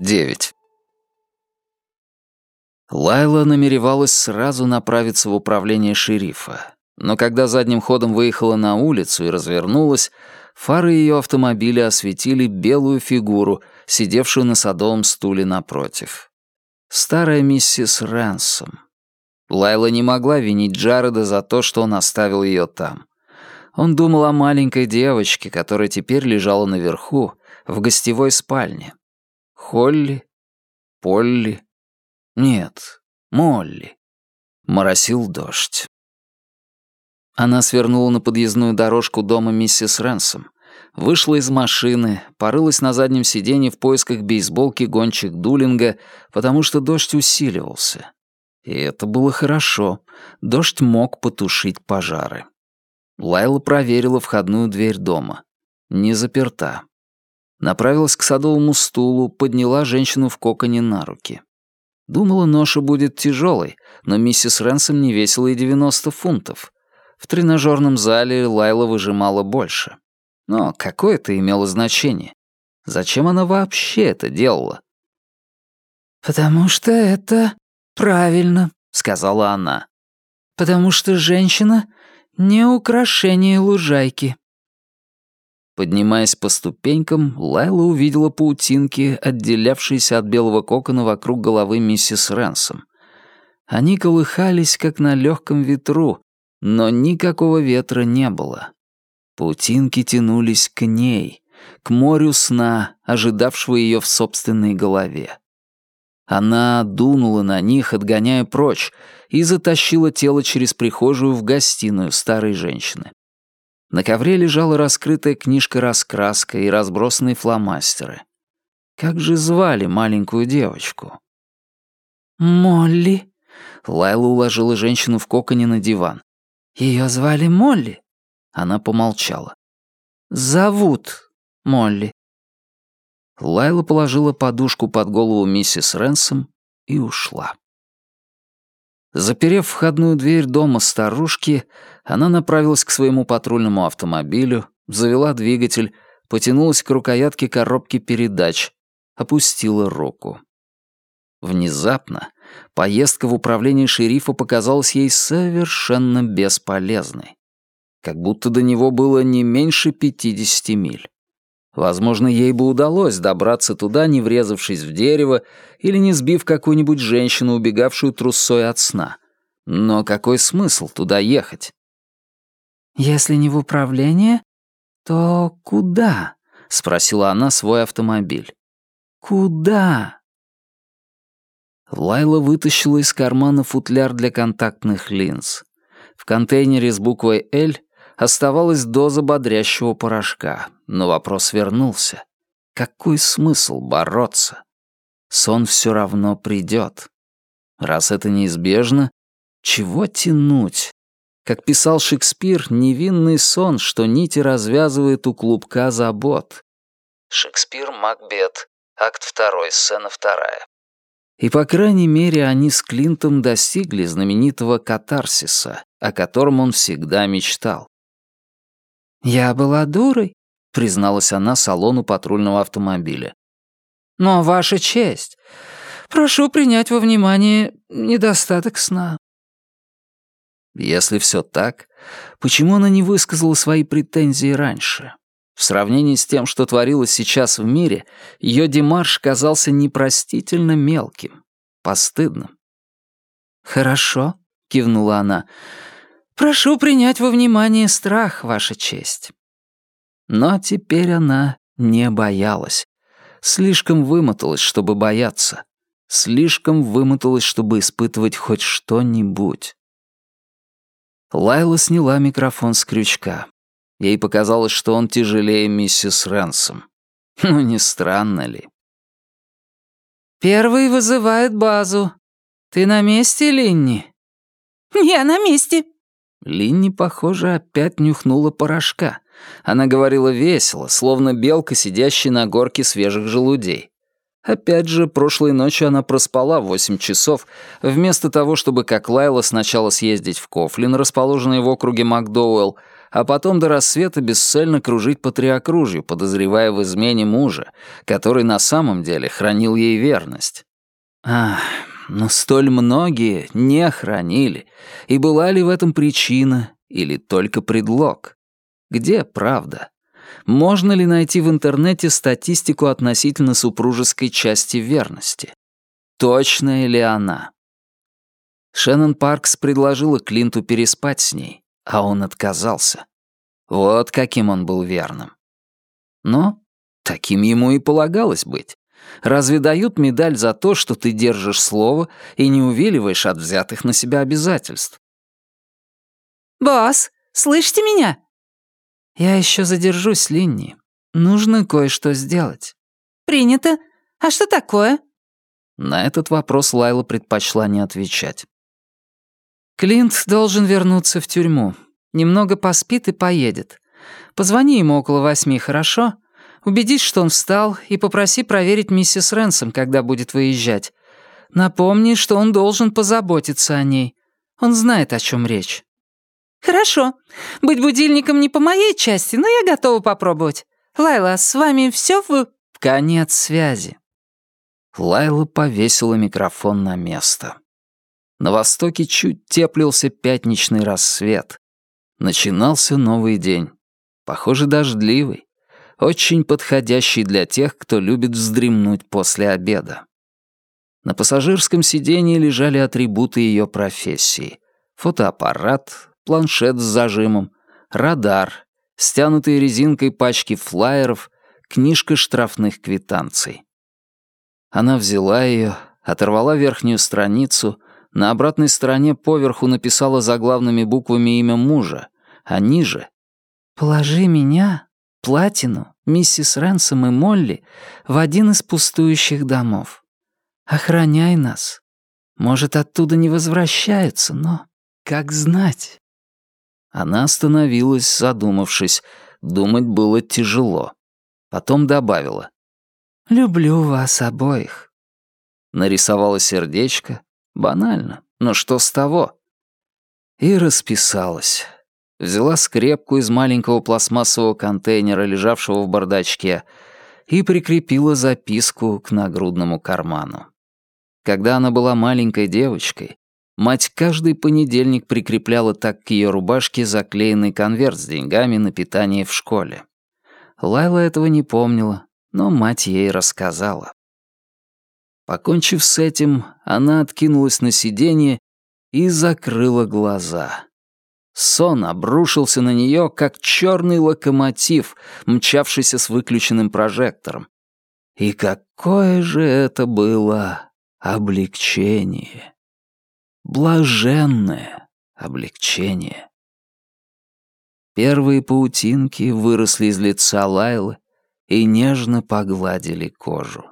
9. Лайла намеревалась сразу направиться в управление шерифа, но когда задним ходом выехала на улицу и развернулась, фары ее автомобиля осветили белую фигуру, сидевшую на садовом стуле напротив. Старая миссис Рэнсом. Лайла не могла винить Джареда за то, что он оставил ее там. Он думал о маленькой девочке, которая теперь лежала наверху, в гостевой спальне. Холли? Полли? Нет, Молли. Моросил дождь. Она свернула на подъездную дорожку дома миссис Рэнсом, вышла из машины, порылась на заднем сиденье в поисках бейсболки гонщик Дулинга, потому что дождь усиливался. И это было хорошо. Дождь мог потушить пожары. Лайла проверила входную дверь дома. Не заперта направилась к садовому стулу, подняла женщину в коконе на руки. Думала, ноша будет тяжелой, но миссис Ренсом не весила и 90 фунтов. В тренажерном зале Лайла выжимала больше. Но какое это имело значение? Зачем она вообще это делала? «Потому что это правильно», — сказала она. «Потому что женщина — не украшение лужайки». Поднимаясь по ступенькам, Лайла увидела паутинки, отделявшиеся от белого кокона вокруг головы миссис Рэнсом. Они колыхались, как на легком ветру, но никакого ветра не было. Паутинки тянулись к ней, к морю сна, ожидавшего ее в собственной голове. Она дунула на них, отгоняя прочь, и затащила тело через прихожую в гостиную старой женщины. На ковре лежала раскрытая книжка-раскраска и разбросанные фломастеры. Как же звали маленькую девочку? «Молли». Лайла уложила женщину в коконе на диван. Ее звали Молли?» Она помолчала. «Зовут Молли». Лайла положила подушку под голову миссис Ренсом и ушла. Заперев входную дверь дома старушки, она направилась к своему патрульному автомобилю, завела двигатель, потянулась к рукоятке коробки передач, опустила руку. Внезапно поездка в управление шерифа показалась ей совершенно бесполезной. Как будто до него было не меньше 50 миль. Возможно, ей бы удалось добраться туда, не врезавшись в дерево или не сбив какую-нибудь женщину, убегавшую трусой от сна. Но какой смысл туда ехать? «Если не в управление, то куда?» — спросила она свой автомобиль. «Куда?» Лайла вытащила из кармана футляр для контактных линз. В контейнере с буквой «Л» Оставалась доза бодрящего порошка, но вопрос вернулся. Какой смысл бороться? Сон все равно придет. Раз это неизбежно, чего тянуть? Как писал Шекспир, невинный сон, что нити развязывает у клубка забот. Шекспир, Макбет, акт 2, сцена 2. И, по крайней мере, они с Клинтом достигли знаменитого катарсиса, о котором он всегда мечтал. «Я была дурой», — призналась она салону патрульного автомобиля. «Но, Ваша честь, прошу принять во внимание недостаток сна». Если все так, почему она не высказала свои претензии раньше? В сравнении с тем, что творилось сейчас в мире, ее демарш казался непростительно мелким, постыдным. «Хорошо», — кивнула она, — Прошу принять во внимание страх, Ваша честь». Но теперь она не боялась. Слишком вымоталась, чтобы бояться. Слишком вымоталась, чтобы испытывать хоть что-нибудь. Лайла сняла микрофон с крючка. Ей показалось, что он тяжелее миссис Рэнсом. Ну, не странно ли? «Первый вызывает базу. Ты на месте, Линни?» «Я на месте», Линни, похоже, опять нюхнула порошка. Она говорила весело, словно белка, сидящая на горке свежих желудей. Опять же, прошлой ночью она проспала восемь часов, вместо того, чтобы, как Лайла, сначала съездить в Кофлин, расположенный в округе Макдоуэлл, а потом до рассвета бесцельно кружить по триокружью, подозревая в измене мужа, который на самом деле хранил ей верность. Ах, но столь многие не хранили, и была ли в этом причина или только предлог? Где правда? Можно ли найти в интернете статистику относительно супружеской части верности? Точная ли она? Шеннон Паркс предложила Клинту переспать с ней, а он отказался. Вот каким он был верным. Но таким ему и полагалось быть. Разве дают медаль за то, что ты держишь слово и не увиливаешь от взятых на себя обязательств? «Босс, слышите меня?» «Я еще задержусь, Линни. Нужно кое-что сделать». «Принято. А что такое?» На этот вопрос Лайла предпочла не отвечать. Клинт должен вернуться в тюрьму. Немного поспит и поедет. Позвони ему около восьми, хорошо? Убедись, что он встал, и попроси проверить миссис Ренсом, когда будет выезжать. Напомни, что он должен позаботиться о ней. Он знает, о чем речь». «Хорошо. Быть будильником не по моей части, но я готова попробовать. Лайла, с вами все в...» «Конец связи». Лайла повесила микрофон на место. На востоке чуть теплился пятничный рассвет. Начинался новый день. Похоже, дождливый. Очень подходящий для тех, кто любит вздремнуть после обеда. На пассажирском сиденье лежали атрибуты ее профессии. Фотоаппарат, планшет с зажимом, радар, стянутые резинкой пачки флаеров, книжка штрафных квитанций. Она взяла ее, оторвала верхнюю страницу — на обратной стороне поверху написала заглавными буквами имя мужа, а ниже «Положи меня, Платину, миссис Рэнсом и Молли в один из пустующих домов. Охраняй нас. Может, оттуда не возвращаются, но как знать?» Она остановилась, задумавшись. Думать было тяжело. Потом добавила. «Люблю вас обоих». Нарисовала сердечко, Банально, но что с того? И расписалась. Взяла скрепку из маленького пластмассового контейнера, лежавшего в бардачке, и прикрепила записку к нагрудному карману. Когда она была маленькой девочкой, мать каждый понедельник прикрепляла так к ее рубашке заклеенный конверт с деньгами на питание в школе. Лайла этого не помнила, но мать ей рассказала. Покончив с этим, она откинулась на сиденье и закрыла глаза. Сон обрушился на нее, как черный локомотив, мчавшийся с выключенным прожектором. И какое же это было облегчение! Блаженное облегчение! Первые паутинки выросли из лица Лайлы и нежно погладили кожу.